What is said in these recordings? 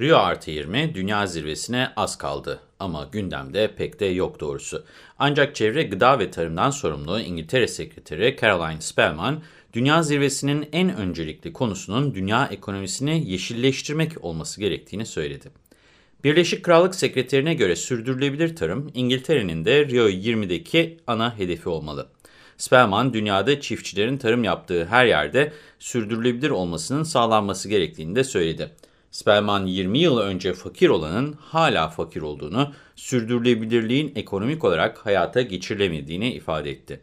Rio Artı 20 dünya zirvesine az kaldı ama gündemde pek de yok doğrusu. Ancak çevre, gıda ve tarımdan sorumlu İngiltere Sekreteri Caroline Spellman, dünya zirvesinin en öncelikli konusunun dünya ekonomisini yeşilleştirmek olması gerektiğini söyledi. Birleşik Krallık Sekreterine göre sürdürülebilir tarım, İngiltere'nin de Rio 20'deki ana hedefi olmalı. Spellman, dünyada çiftçilerin tarım yaptığı her yerde sürdürülebilir olmasının sağlanması gerektiğini de söyledi. Spellman 20 yıl önce fakir olanın hala fakir olduğunu, sürdürülebilirliğin ekonomik olarak hayata geçirilemediğini ifade etti.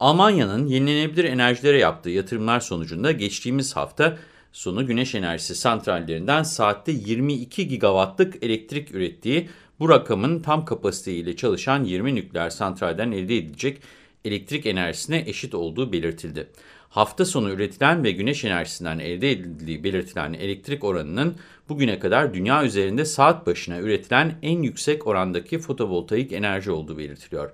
Almanya'nın yenilenebilir enerjilere yaptığı yatırımlar sonucunda geçtiğimiz hafta sonu güneş enerjisi santrallerinden saatte 22 gigawattlık elektrik ürettiği bu rakamın tam kapasiteyle çalışan 20 nükleer santralden elde edilecek elektrik enerjisine eşit olduğu belirtildi. Hafta sonu üretilen ve güneş enerjisinden elde edildiği belirtilen elektrik oranının bugüne kadar dünya üzerinde saat başına üretilen en yüksek orandaki fotovoltaik enerji olduğu belirtiliyor.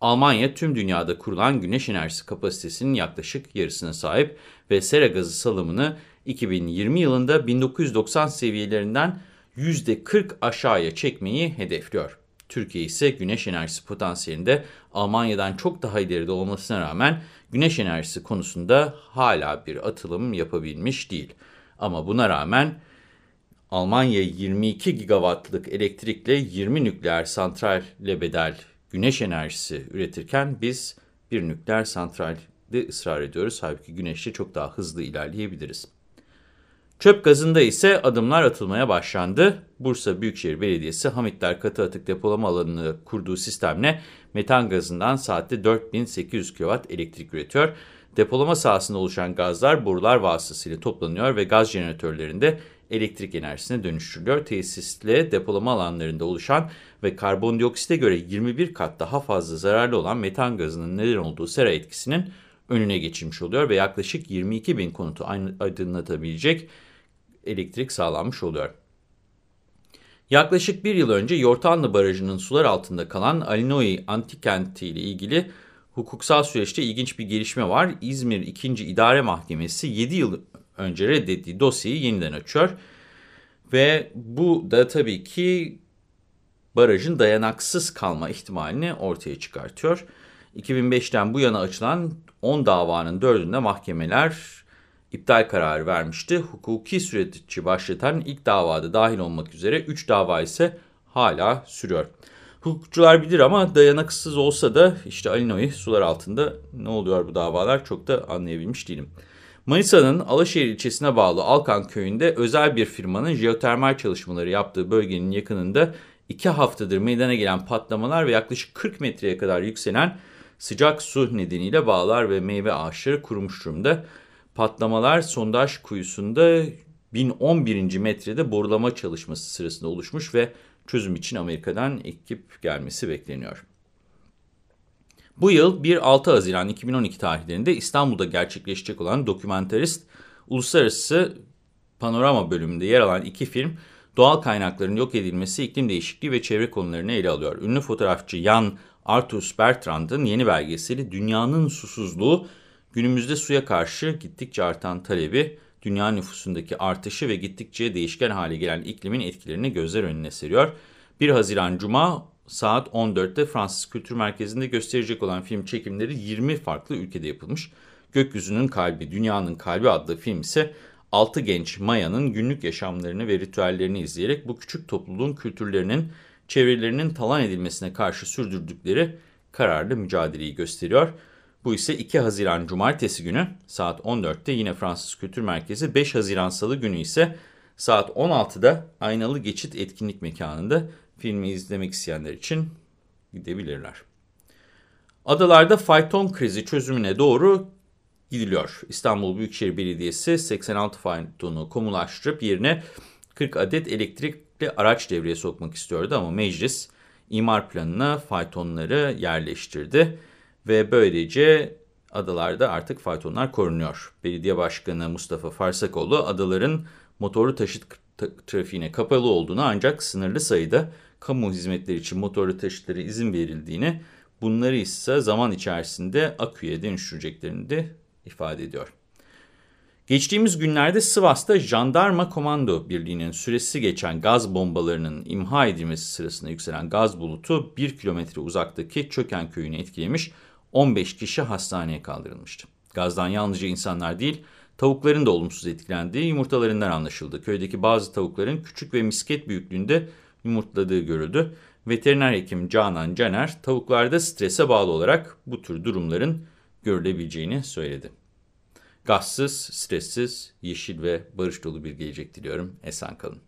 Almanya tüm dünyada kurulan güneş enerjisi kapasitesinin yaklaşık yarısına sahip ve sera gazı salımını 2020 yılında 1990 seviyelerinden %40 aşağıya çekmeyi hedefliyor. Türkiye ise güneş enerjisi potansiyelinde Almanya'dan çok daha ileride olmasına rağmen güneş enerjisi konusunda hala bir atılım yapabilmiş değil. Ama buna rağmen Almanya 22 gigawattlık elektrikle 20 nükleer santralle bedel güneş enerjisi üretirken biz bir nükleer santralde ısrar ediyoruz. Halbuki güneşte çok daha hızlı ilerleyebiliriz. Çöp gazında ise adımlar atılmaya başlandı. Bursa Büyükşehir Belediyesi Hamitler Katı Atık Depolama Alanı'nı kurduğu sistemle metan gazından saatte 4800 kW elektrik üretiyor. Depolama sahasında oluşan gazlar borular vasıtasıyla toplanıyor ve gaz jeneratörlerinde elektrik enerjisine dönüştürülüyor. Tesisle depolama alanlarında oluşan ve karbondioksite göre 21 kat daha fazla zararlı olan metan gazının neden olduğu sera etkisinin önüne geçilmiş oluyor ve yaklaşık 22 bin konutu aydınlatabilecek elektrik sağlanmış oluyor. Yaklaşık bir yıl önce Yortanlı Barajı'nın sular altında kalan Alinoi Antikenti ile ilgili hukuksal süreçte ilginç bir gelişme var. İzmir 2. İdare Mahkemesi 7 yıl önce reddettiği dosyayı yeniden açıyor. Ve bu da tabii ki barajın dayanaksız kalma ihtimalini ortaya çıkartıyor. 2005'ten bu yana açılan 10 davanın 4'ünde mahkemeler iptal kararı vermişti. Hukuki süreci başlatan ilk davada dahil olmak üzere 3 dava ise hala sürüyor. Hukukçular bilir ama dayanaksız olsa da işte Alinoi sular altında ne oluyor bu davalar çok da anlayabilmiş değilim. Manisa'nın Alaşehir ilçesine bağlı Alkan köyünde özel bir firmanın jeotermal çalışmaları yaptığı bölgenin yakınında 2 haftadır meydana gelen patlamalar ve yaklaşık 40 metreye kadar yükselen sıcak su nedeniyle bağlar ve meyve ağaçları kurumuş durumda. Patlamalar sondaj kuyusunda 1011. metrede borulama çalışması sırasında oluşmuş ve çözüm için Amerika'dan ekip gelmesi bekleniyor. Bu yıl 1-6 Haziran 2012 tarihlerinde İstanbul'da gerçekleşecek olan dokumentarist Uluslararası Panorama bölümünde yer alan iki film doğal kaynakların yok edilmesi, iklim değişikliği ve çevre konularını ele alıyor. Ünlü fotoğrafçı Jan Arthus Bertrand'ın yeni belgeseli Dünyanın Susuzluğu, günümüzde suya karşı gittikçe artan talebi, dünya nüfusundaki artışı ve gittikçe değişken hale gelen iklimin etkilerini gözler önüne seriyor. 1 Haziran Cuma saat 14'te Fransız Kültür Merkezi'nde gösterecek olan film çekimleri 20 farklı ülkede yapılmış. Gökyüzünün Kalbi, Dünyanın Kalbi adlı film ise 6 genç Maya'nın günlük yaşamlarını ve ritüellerini izleyerek bu küçük topluluğun kültürlerinin, çevrelerinin talan edilmesine karşı sürdürdükleri kararlı mücadeleyi gösteriyor. Bu ise 2 Haziran Cumartesi günü saat 14'te yine Fransız Kültür Merkezi, 5 Haziran Salı günü ise saat 16'da Aynalı Geçit Etkinlik Mekanı'nda filmi izlemek isteyenler için gidebilirler. Adalarda fayton krizi çözümüne doğru gidiliyor. İstanbul Büyükşehir Belediyesi 86 faytonu komulaştırıp yerine 40 adet elektrikli araç devreye sokmak istiyordu ama meclis imar planına faytonları yerleştirdi ve böylece adalarda artık faytonlar korunuyor. Belediye Başkanı Mustafa Farsakoğlu adaların motorlu taşıt trafiğine kapalı olduğunu ancak sınırlı sayıda kamu hizmetleri için motorlu taşıtlara izin verildiğini, bunları ise zaman içerisinde aküye dönüştüreceklerini de ifade ediyor. Geçtiğimiz günlerde Sivas'ta Jandarma Komando Birliği'nin süresi geçen gaz bombalarının imha edilmesi sırasında yükselen gaz bulutu 1 kilometre uzaktaki Çöken köyünü etkilemiş 15 kişi hastaneye kaldırılmıştı. Gazdan yalnızca insanlar değil tavukların da olumsuz etkilendiği yumurtalarından anlaşıldı. Köydeki bazı tavukların küçük ve misket büyüklüğünde yumurtladığı görüldü. Veteriner hekim Canan Caner tavuklarda strese bağlı olarak bu tür durumların görülebileceğini söyledi. Gazsız, stressiz, yeşil ve barış dolu bir gelecek diliyorum. Esen kalın.